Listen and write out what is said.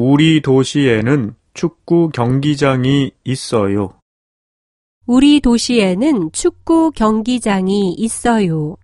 우리 도시에는 축구 경기장이 있어요. 우리 도시에는 축구 경기장이 있어요.